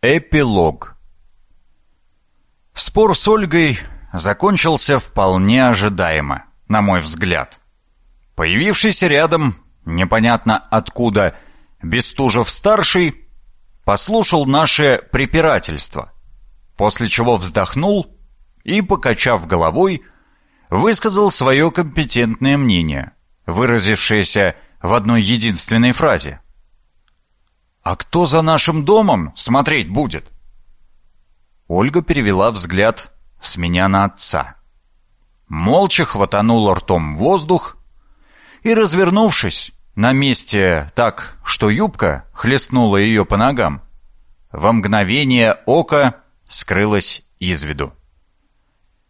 Эпилог Спор с Ольгой закончился вполне ожидаемо, на мой взгляд. Появившийся рядом, непонятно откуда, Бестужев-старший послушал наше препирательство, после чего вздохнул и, покачав головой, высказал свое компетентное мнение, выразившееся в одной единственной фразе – «А кто за нашим домом смотреть будет?» Ольга перевела взгляд с меня на отца. Молча хватанула ртом воздух и, развернувшись на месте так, что юбка хлестнула ее по ногам, во мгновение ока скрылась из виду.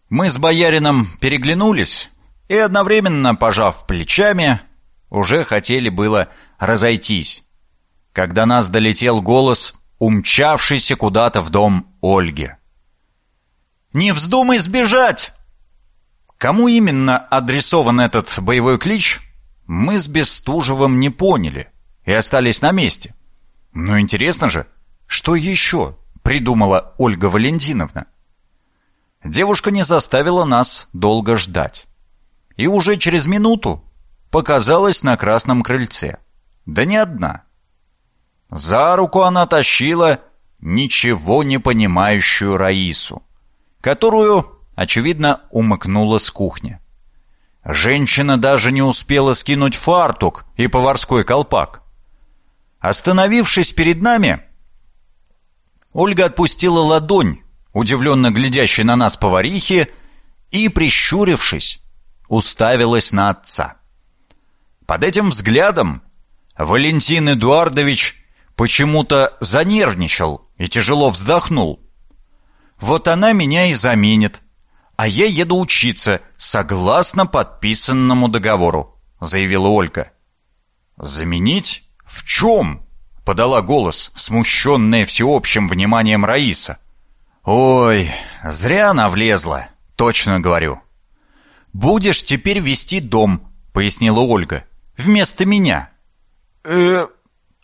Мы с боярином переглянулись и, одновременно пожав плечами, уже хотели было разойтись когда нас долетел голос, умчавшийся куда-то в дом Ольги. «Не вздумай сбежать!» Кому именно адресован этот боевой клич, мы с Бестужевым не поняли и остались на месте. Но интересно же, что еще придумала Ольга Валентиновна? Девушка не заставила нас долго ждать. И уже через минуту показалась на красном крыльце. Да не одна. За руку она тащила ничего не понимающую Раису, которую, очевидно, умыкнула с кухни. Женщина даже не успела скинуть фартук и поварской колпак. Остановившись перед нами, Ольга отпустила ладонь, удивленно глядящей на нас поварихи, и, прищурившись, уставилась на отца. Под этим взглядом Валентин Эдуардович почему-то занервничал и тяжело вздохнул. «Вот она меня и заменит, а я еду учиться согласно подписанному договору», — заявила Ольга. «Заменить? В чем?» — подала голос, смущенная всеобщим вниманием Раиса. «Ой, зря она влезла, точно говорю». «Будешь теперь вести дом», — пояснила Ольга, — «вместо меня». «Э,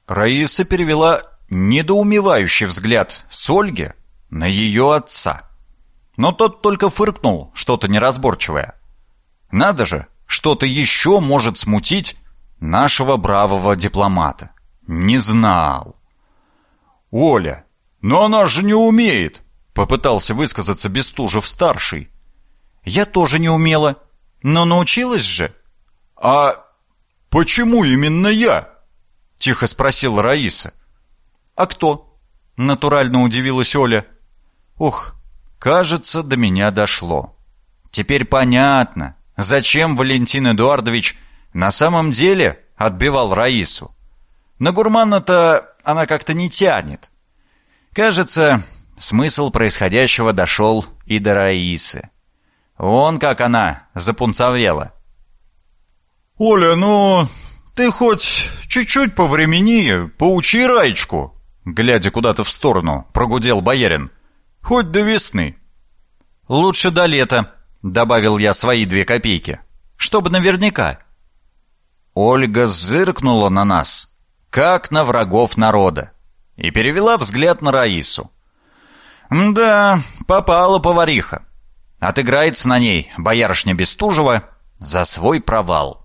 Раиса перевела недоумевающий взгляд с Ольги на ее отца. Но тот только фыркнул, что-то неразборчивое. Надо же, что-то еще может смутить нашего бравого дипломата. Не знал. «Оля, но она же не умеет!» Попытался высказаться Бестужев-старший. «Я тоже не умела, но научилась же». «А почему именно я?» Тихо спросила Раиса. «А кто?» Натурально удивилась Оля. «Ух, кажется, до меня дошло. Теперь понятно, зачем Валентин Эдуардович на самом деле отбивал Раису. На гурмана-то она как-то не тянет. Кажется, смысл происходящего дошел и до Раисы. Вон как она запунцовела. «Оля, ну, ты хоть чуть-чуть повремени, поучи Раечку!» Глядя куда-то в сторону, прогудел боярин. «Хоть до весны!» «Лучше до лета», — добавил я свои две копейки. «Чтобы наверняка». Ольга зыркнула на нас, как на врагов народа, и перевела взгляд на Раису. «Да, попала повариха. Отыграется на ней боярышня Бестужева за свой провал».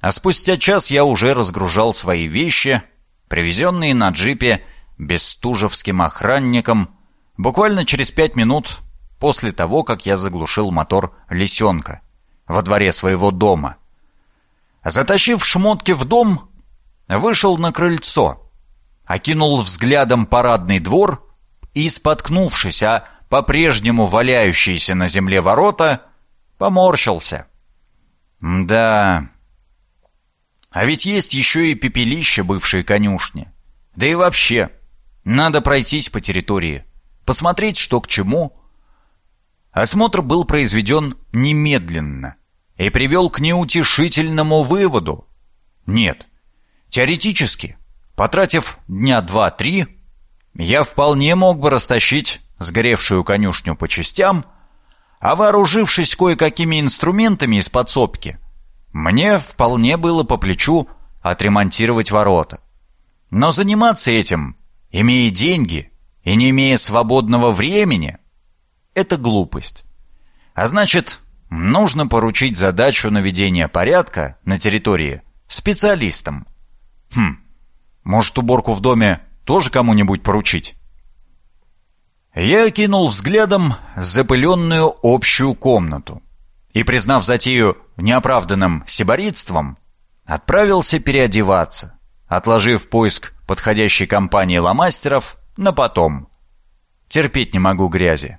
А спустя час я уже разгружал свои вещи, привезенные на джипе бестужевским охранником, буквально через пять минут после того, как я заглушил мотор лисенка во дворе своего дома. Затащив шмотки в дом, вышел на крыльцо, окинул взглядом парадный двор и, споткнувшись о по-прежнему валяющиеся на земле ворота, поморщился. Да, а ведь есть еще и пепелище бывшей конюшни. Да и вообще, надо пройтись по территории, посмотреть, что к чему. Осмотр был произведен немедленно и привел к неутешительному выводу. Нет, теоретически, потратив дня два-три, я вполне мог бы растащить сгоревшую конюшню по частям, а вооружившись кое-какими инструментами из подсобки – мне вполне было по плечу отремонтировать ворота. Но заниматься этим, имея деньги и не имея свободного времени, это глупость. А значит, нужно поручить задачу наведения порядка на территории специалистам. Хм, может уборку в доме тоже кому-нибудь поручить? Я окинул взглядом запыленную общую комнату и, признав затею неоправданным сиборитством, отправился переодеваться, отложив поиск подходящей компании ломастеров на потом. Терпеть не могу грязи.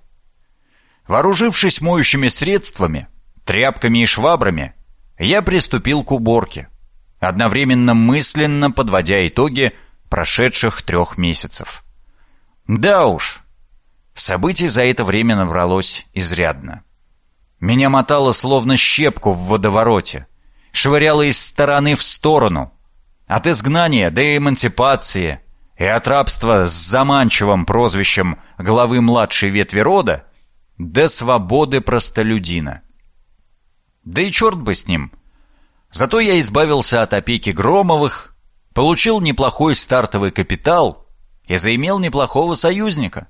Вооружившись моющими средствами, тряпками и швабрами, я приступил к уборке, одновременно мысленно подводя итоги прошедших трех месяцев. Да уж, событий за это время набралось изрядно. Меня мотало словно щепку в водовороте, швыряло из стороны в сторону, от изгнания до эмансипации и от рабства с заманчивым прозвищем главы младшей ветви рода до свободы простолюдина. Да и черт бы с ним. Зато я избавился от опеки Громовых, получил неплохой стартовый капитал и заимел неплохого союзника.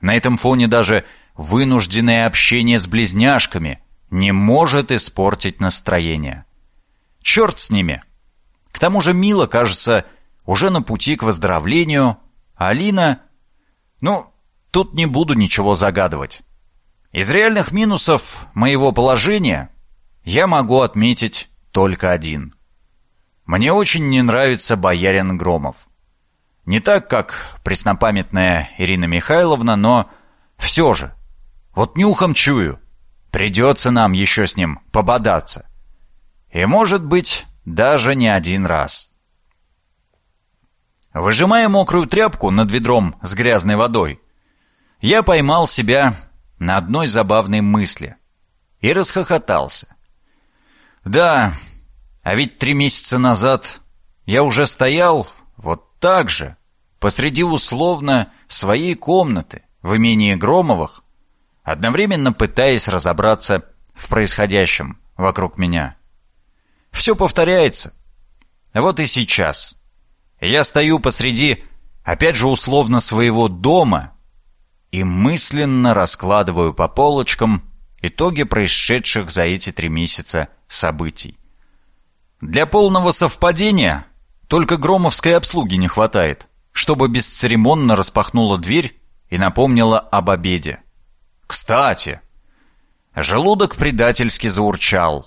На этом фоне даже вынужденное общение с близняшками не может испортить настроение. Черт с ними. К тому же Мила, кажется, уже на пути к выздоровлению, а Алина... Ну, тут не буду ничего загадывать. Из реальных минусов моего положения я могу отметить только один. Мне очень не нравится боярин Громов. Не так, как преснопамятная Ирина Михайловна, но все же. Вот нюхом чую. Придется нам еще с ним пободаться. И, может быть, даже не один раз. Выжимая мокрую тряпку над ведром с грязной водой, я поймал себя на одной забавной мысли и расхохотался. Да, а ведь три месяца назад я уже стоял вот так же, посреди условно своей комнаты в имении Громовых, одновременно пытаясь разобраться в происходящем вокруг меня. Все повторяется. Вот и сейчас. Я стою посреди, опять же условно, своего дома и мысленно раскладываю по полочкам итоги происшедших за эти три месяца событий. Для полного совпадения только громовской обслуги не хватает, чтобы бесцеремонно распахнула дверь и напомнила об обеде. Кстати, желудок предательски заурчал,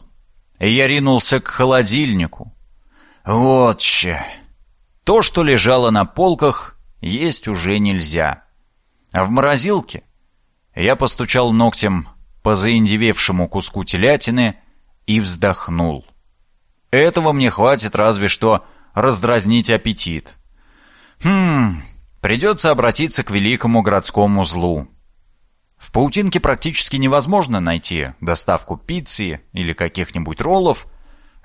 и я ринулся к холодильнику. Вот че! То, что лежало на полках, есть уже нельзя. А в морозилке я постучал ногтем по заиндевевшему куску телятины и вздохнул. Этого мне хватит разве что раздразнить аппетит. Хм, придется обратиться к великому городскому злу. В паутинке практически невозможно найти доставку пиццы или каких-нибудь роллов,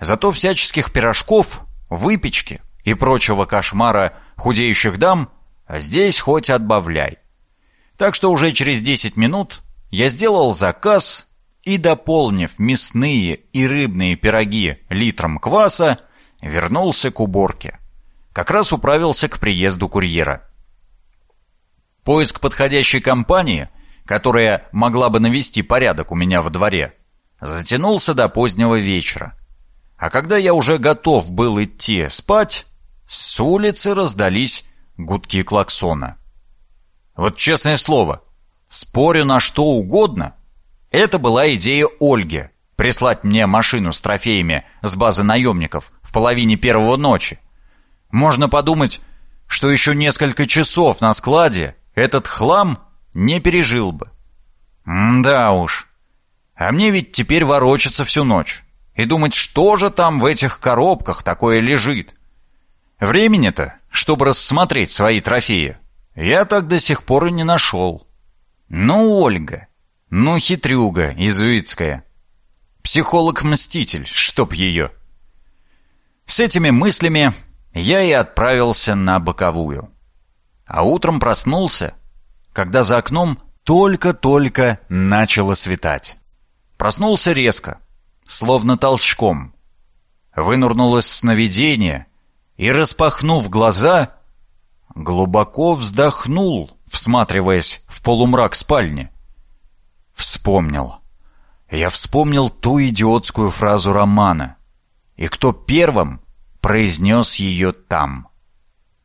зато всяческих пирожков, выпечки и прочего кошмара худеющих дам здесь хоть отбавляй. Так что уже через 10 минут я сделал заказ и, дополнив мясные и рыбные пироги литром кваса, вернулся к уборке. Как раз управился к приезду курьера. Поиск подходящей компании, которая могла бы навести порядок у меня во дворе, затянулся до позднего вечера. А когда я уже готов был идти спать, с улицы раздались гудки клаксона. Вот честное слово, спорю на что угодно, это была идея Ольги — прислать мне машину с трофеями с базы наемников в половине первого ночи. Можно подумать, что еще несколько часов на складе этот хлам не пережил бы. Да уж. А мне ведь теперь ворочаться всю ночь и думать, что же там в этих коробках такое лежит. Времени-то, чтобы рассмотреть свои трофеи, я так до сих пор и не нашел. Ну, Ольга, ну, хитрюга, изуитская. Психолог-мститель, чтоб ее. С этими мыслями я и отправился на боковую. А утром проснулся, когда за окном только-только начало светать. Проснулся резко, словно толчком. Вынурнулось сновидение, и, распахнув глаза, глубоко вздохнул, всматриваясь в полумрак спальни. Вспомнил. Я вспомнил ту идиотскую фразу романа. И кто первым произнес ее там?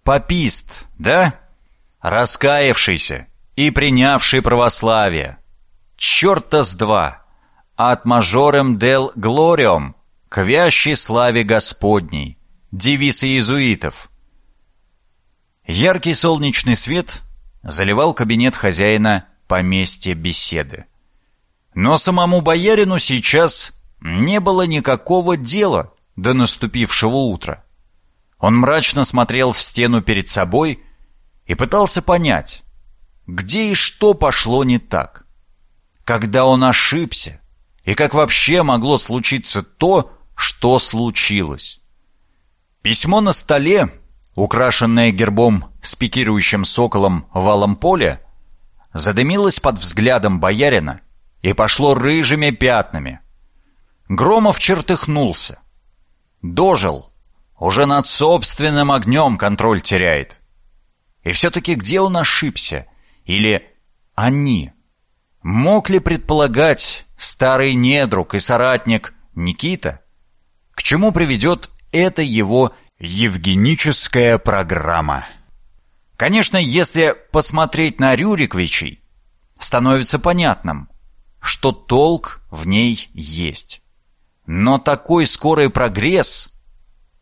Попист, да? Раскаявшийся и принявший православие. Черта с два! От мажорем дел глориум к вящей славе Господней. Девиз иезуитов. Яркий солнечный свет заливал кабинет хозяина поместья беседы. Но самому боярину сейчас не было никакого дела до наступившего утра. Он мрачно смотрел в стену перед собой и пытался понять, где и что пошло не так. Когда он ошибся, и как вообще могло случиться то, что случилось. Письмо на столе, украшенное гербом с пикирующим соколом валом поля, задымилось под взглядом боярина и пошло рыжими пятнами. Громов чертыхнулся. Дожил. Уже над собственным огнем контроль теряет. И все-таки где он ошибся? Или они? Мог ли предполагать старый недруг и соратник Никита? К чему приведет эта его евгеническая программа? Конечно, если посмотреть на Рюриковичей, становится понятным, что толк в ней есть. Но такой скорый прогресс...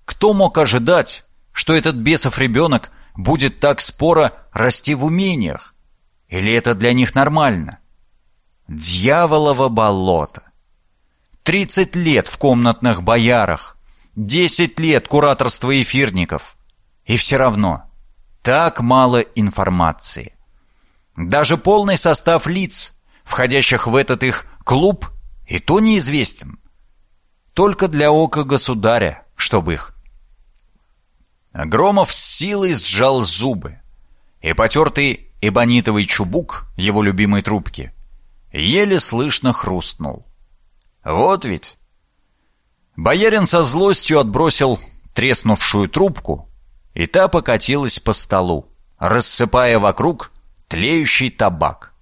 Кто мог ожидать, что этот бесов ребенок будет так споро расти в умениях? Или это для них нормально? Дьяволово болото. Тридцать лет в комнатных боярах, десять лет кураторства эфирников. И все равно так мало информации. Даже полный состав лиц, входящих в этот их клуб, и то неизвестен. Только для ока государя, чтобы их. Громов с силой сжал зубы, и потертый эбонитовый чубук его любимой трубки еле слышно хрустнул. Вот ведь. Боярин со злостью отбросил треснувшую трубку, и та покатилась по столу, рассыпая вокруг тлеющий табак.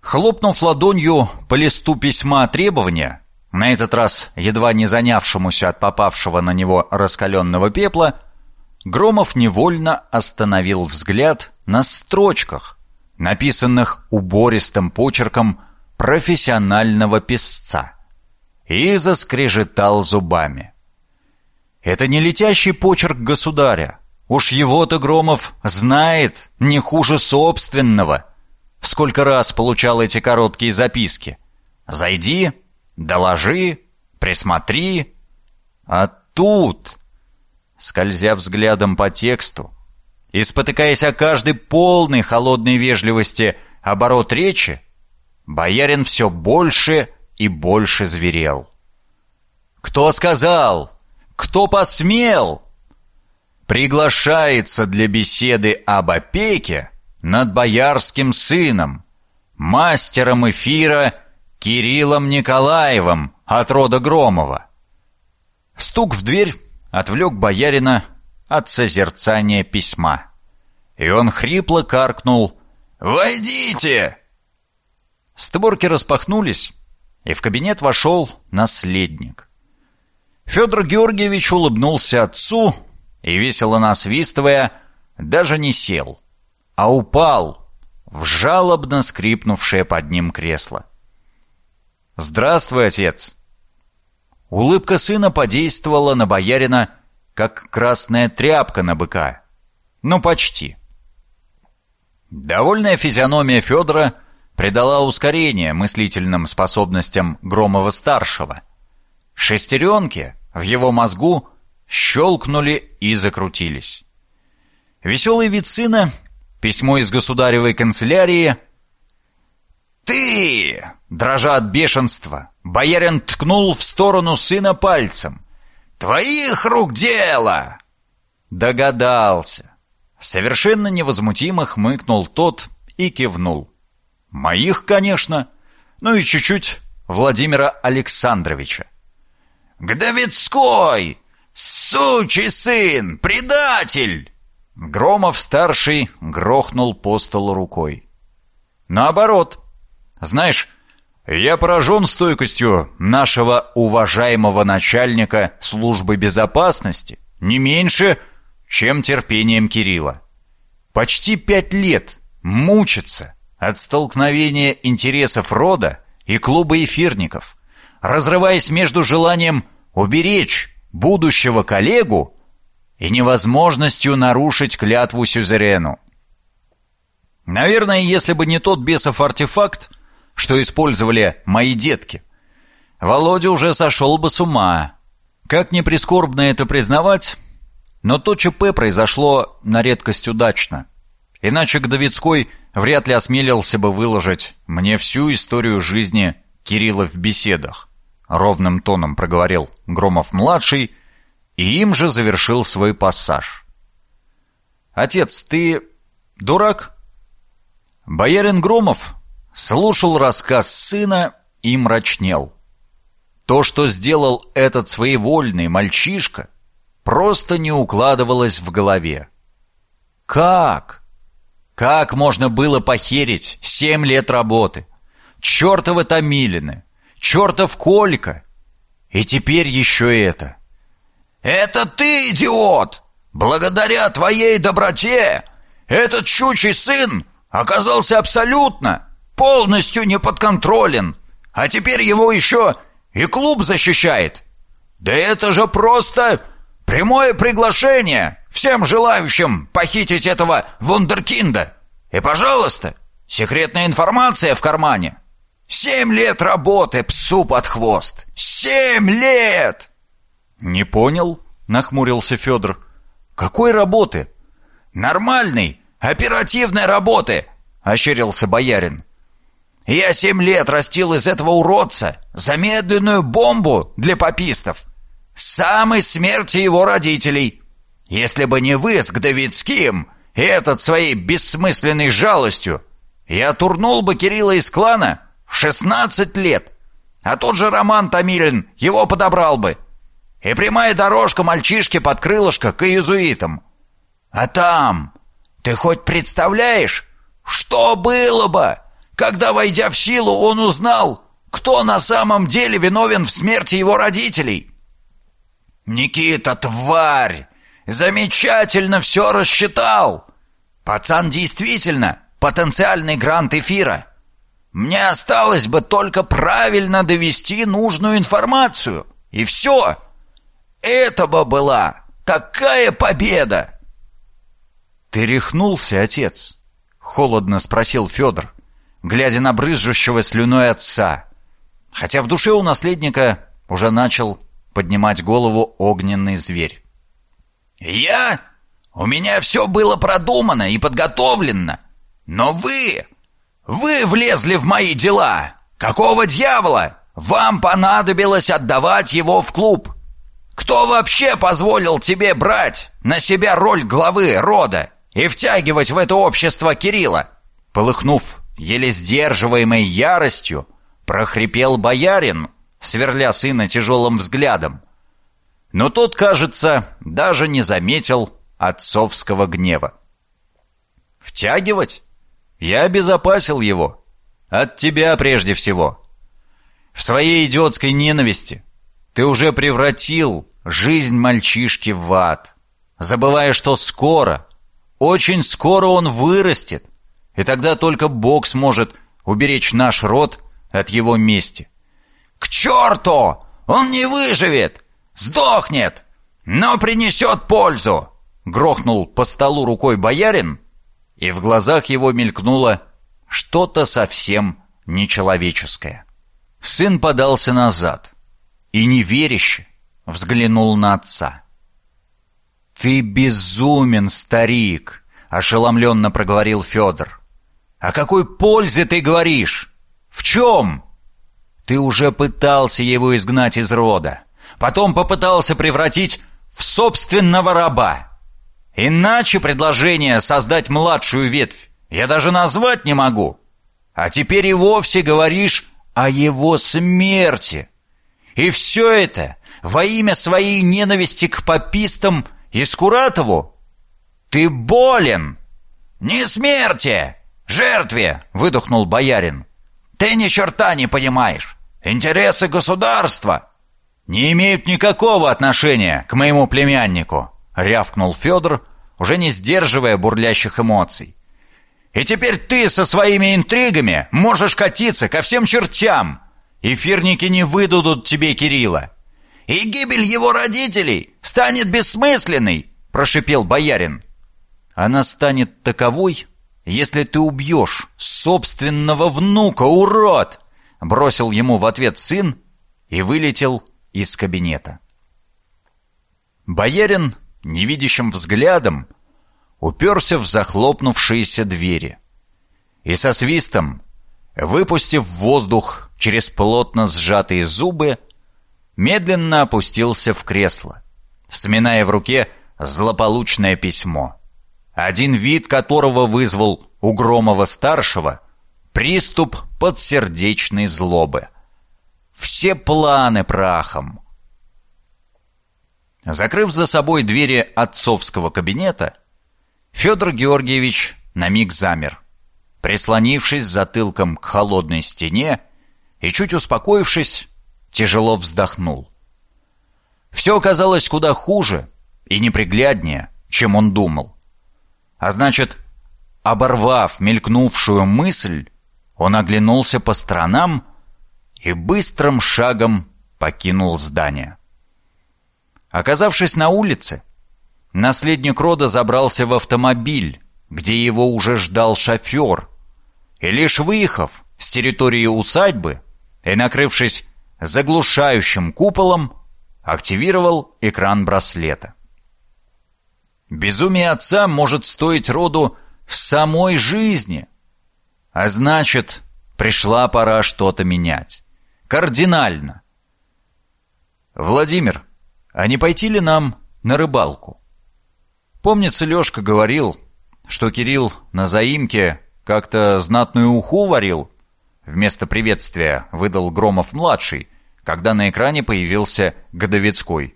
Хлопнув ладонью по листу письма требования, на этот раз едва не занявшемуся от попавшего на него раскаленного пепла, Громов невольно остановил взгляд на строчках, написанных убористым почерком профессионального писца, и заскрежетал зубами. Это не летящий почерк государя. Уж его-то Громов знает не хуже собственного. Сколько раз получал эти короткие записки. «Зайди, доложи, присмотри». А тут, скользя взглядом по тексту и спотыкаясь о каждой полной холодной вежливости оборот речи, боярин все больше и больше зверел. «Кто сказал? Кто посмел?» «Приглашается для беседы об опеке над боярским сыном, мастером эфира Кириллом Николаевым от рода Громова. Стук в дверь отвлек боярина от созерцания письма. И он хрипло каркнул «Войдите!». Створки распахнулись, и в кабинет вошел наследник. Федор Георгиевич улыбнулся отцу и, весело насвистывая, даже не сел — а упал в жалобно скрипнувшее под ним кресло. «Здравствуй, отец!» Улыбка сына подействовала на боярина, как красная тряпка на быка. Ну, почти. Довольная физиономия Федора придала ускорение мыслительным способностям Громова-старшего. Шестеренки в его мозгу щелкнули и закрутились. Веселый вид сына Письмо из государевой канцелярии. «Ты!» Дрожа от бешенства, боярин ткнул в сторону сына пальцем. «Твоих рук дело!» Догадался. Совершенно невозмутимо хмыкнул тот и кивнул. «Моих, конечно. Ну и чуть-чуть Владимира Александровича». «Гдовицкой! Сучий сын! Предатель!» Громов-старший грохнул по столу рукой. Наоборот. Знаешь, я поражен стойкостью нашего уважаемого начальника службы безопасности не меньше, чем терпением Кирилла. Почти пять лет мучится от столкновения интересов рода и клуба эфирников, разрываясь между желанием уберечь будущего коллегу и невозможностью нарушить клятву сюзерену. Наверное, если бы не тот бесов артефакт, что использовали мои детки, Володя уже сошел бы с ума. Как не прискорбно это признавать, но то ЧП произошло на редкость удачно. Иначе Гдовицкой вряд ли осмелился бы выложить мне всю историю жизни Кирилла в беседах. Ровным тоном проговорил Громов-младший, и им же завершил свой пассаж. «Отец, ты дурак?» Боярин Громов слушал рассказ сына и мрачнел. То, что сделал этот своевольный мальчишка, просто не укладывалось в голове. Как? Как можно было похерить семь лет работы? Чертовы Томилины, чертов Колька! И теперь еще это. «Это ты, идиот! Благодаря твоей доброте этот щучий сын оказался абсолютно, полностью неподконтролен, а теперь его еще и клуб защищает. Да это же просто прямое приглашение всем желающим похитить этого вундеркинда. И, пожалуйста, секретная информация в кармане. Семь лет работы псу под хвост. Семь лет!» «Не понял?» — нахмурился Федор. «Какой работы?» «Нормальной, оперативной работы!» — ощерился боярин. «Я семь лет растил из этого уродца замедленную бомбу для попистов. Самой смерти его родителей. Если бы не вы с Гдовицким и этот своей бессмысленной жалостью, я турнул бы Кирилла из клана в шестнадцать лет, а тот же Роман Томилин его подобрал бы» и прямая дорожка мальчишки под крылышко к иезуитам. А там, ты хоть представляешь, что было бы, когда, войдя в силу, он узнал, кто на самом деле виновен в смерти его родителей? Никита, тварь, замечательно все рассчитал. Пацан действительно потенциальный грант эфира. Мне осталось бы только правильно довести нужную информацию, и все — это бы была такая победа!» «Ты рехнулся, отец?» — холодно спросил Федор, глядя на брызжущего слюной отца, хотя в душе у наследника уже начал поднимать голову огненный зверь. «Я? У меня все было продумано и подготовлено, но вы... Вы влезли в мои дела! Какого дьявола? Вам понадобилось отдавать его в клуб!» Кто вообще позволил тебе брать на себя роль главы рода и втягивать в это общество Кирилла?» Полыхнув еле сдерживаемой яростью, прохрипел боярин, сверля сына тяжелым взглядом. Но тот, кажется, даже не заметил отцовского гнева. «Втягивать? Я обезопасил его. От тебя прежде всего. В своей идиотской ненависти ты уже превратил жизнь мальчишки в ад, забывая, что скоро, очень скоро он вырастет, и тогда только Бог сможет уберечь наш род от его мести. «К черту! Он не выживет! Сдохнет! Но принесет пользу!» Грохнул по столу рукой боярин, и в глазах его мелькнуло что-то совсем нечеловеческое. Сын подался назад и неверяще, взглянул на отца. «Ты безумен, старик!» — ошеломленно проговорил Федор. «О какой пользе ты говоришь? В чем?» «Ты уже пытался его изгнать из рода, потом попытался превратить в собственного раба. Иначе предложение создать младшую ветвь я даже назвать не могу. А теперь и вовсе говоришь о его смерти. И все это во имя своей ненависти к попистам и Скуратову? Ты болен!» «Не смерти! Жертве!» — выдохнул боярин. «Ты ни черта не понимаешь! Интересы государства!» «Не имеют никакого отношения к моему племяннику!» — рявкнул Федор, уже не сдерживая бурлящих эмоций. «И теперь ты со своими интригами можешь катиться ко всем чертям! Эфирники не выдадут тебе Кирилла!» «И гибель его родителей станет бессмысленной!» — прошипел боярин. «Она станет таковой, если ты убьешь собственного внука, урод!» Бросил ему в ответ сын и вылетел из кабинета. Боярин невидящим взглядом уперся в захлопнувшиеся двери и со свистом, выпустив воздух через плотно сжатые зубы, медленно опустился в кресло, сминая в руке злополучное письмо, один вид которого вызвал у Громова-старшего приступ подсердечной злобы. Все планы прахом. Закрыв за собой двери отцовского кабинета, Федор Георгиевич на миг замер, прислонившись затылком к холодной стене и, чуть успокоившись, тяжело вздохнул. Все оказалось куда хуже и непригляднее, чем он думал. А значит, оборвав мелькнувшую мысль, он оглянулся по сторонам и быстрым шагом покинул здание. Оказавшись на улице, наследник рода забрался в автомобиль, где его уже ждал шофер, и лишь выехав с территории усадьбы и накрывшись заглушающим куполом, активировал экран браслета. Безумие отца может стоить роду самой жизни, а значит, пришла пора что-то менять. Кардинально. «Владимир, а не пойти ли нам на рыбалку?» Помнится, Лешка говорил, что Кирилл на заимке как-то знатную уху варил, Вместо приветствия выдал Громов-младший, когда на экране появился Годовицкой.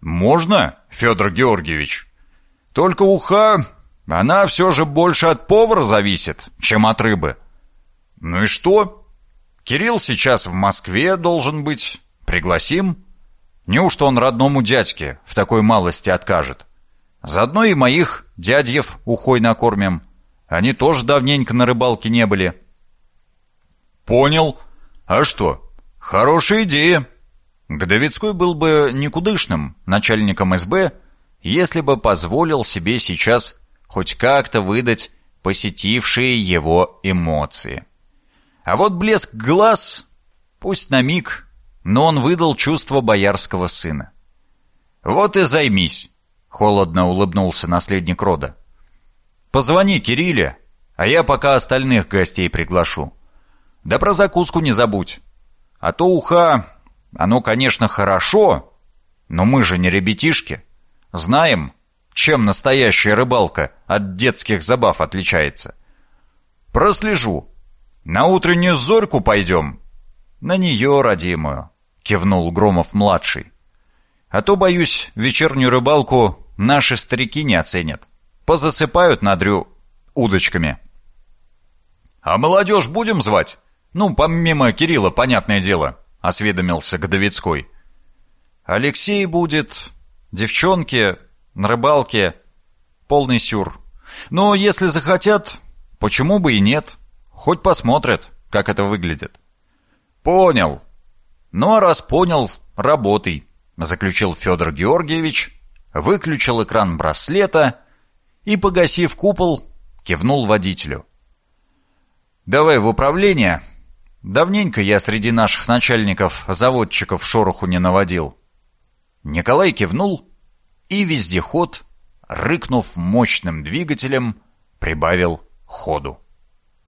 «Можно, Федор Георгиевич? Только уха, она все же больше от повара зависит, чем от рыбы». «Ну и что? Кирилл сейчас в Москве должен быть. Пригласим?» Неужто он родному дядьке в такой малости откажет? Заодно и моих дядьев ухой накормим. Они тоже давненько на рыбалке не были. «Понял. А что? Хорошая идея». Годовицкой был бы никудышным начальником СБ, если бы позволил себе сейчас хоть как-то выдать посетившие его эмоции. А вот блеск глаз, пусть на миг, но он выдал чувство боярского сына. «Вот и займись», — холодно улыбнулся наследник рода. «Позвони Кирилле, а я пока остальных гостей приглашу. Да про закуску не забудь. А то уха, оно, конечно, хорошо, но мы же не ребятишки. Знаем, чем настоящая рыбалка от детских забав отличается. Прослежу. На утреннюю зорьку пойдем. На нее, родимую, кивнул Громов-младший. А то, боюсь, вечернюю рыбалку наши старики не оценят. Позасыпают надрю удочками. А молодежь будем звать? «Ну, помимо Кирилла, понятное дело», — осведомился Годовицкой. «Алексей будет, девчонки, на рыбалке, полный сюр. Но если захотят, почему бы и нет? Хоть посмотрят, как это выглядит». «Понял. Ну, а раз понял, работай», — заключил Федор Георгиевич, выключил экран браслета и, погасив купол, кивнул водителю. «Давай в управление Давненько я среди наших начальников-заводчиков шороху не наводил. Николай кивнул, и вездеход, рыкнув мощным двигателем, прибавил ходу.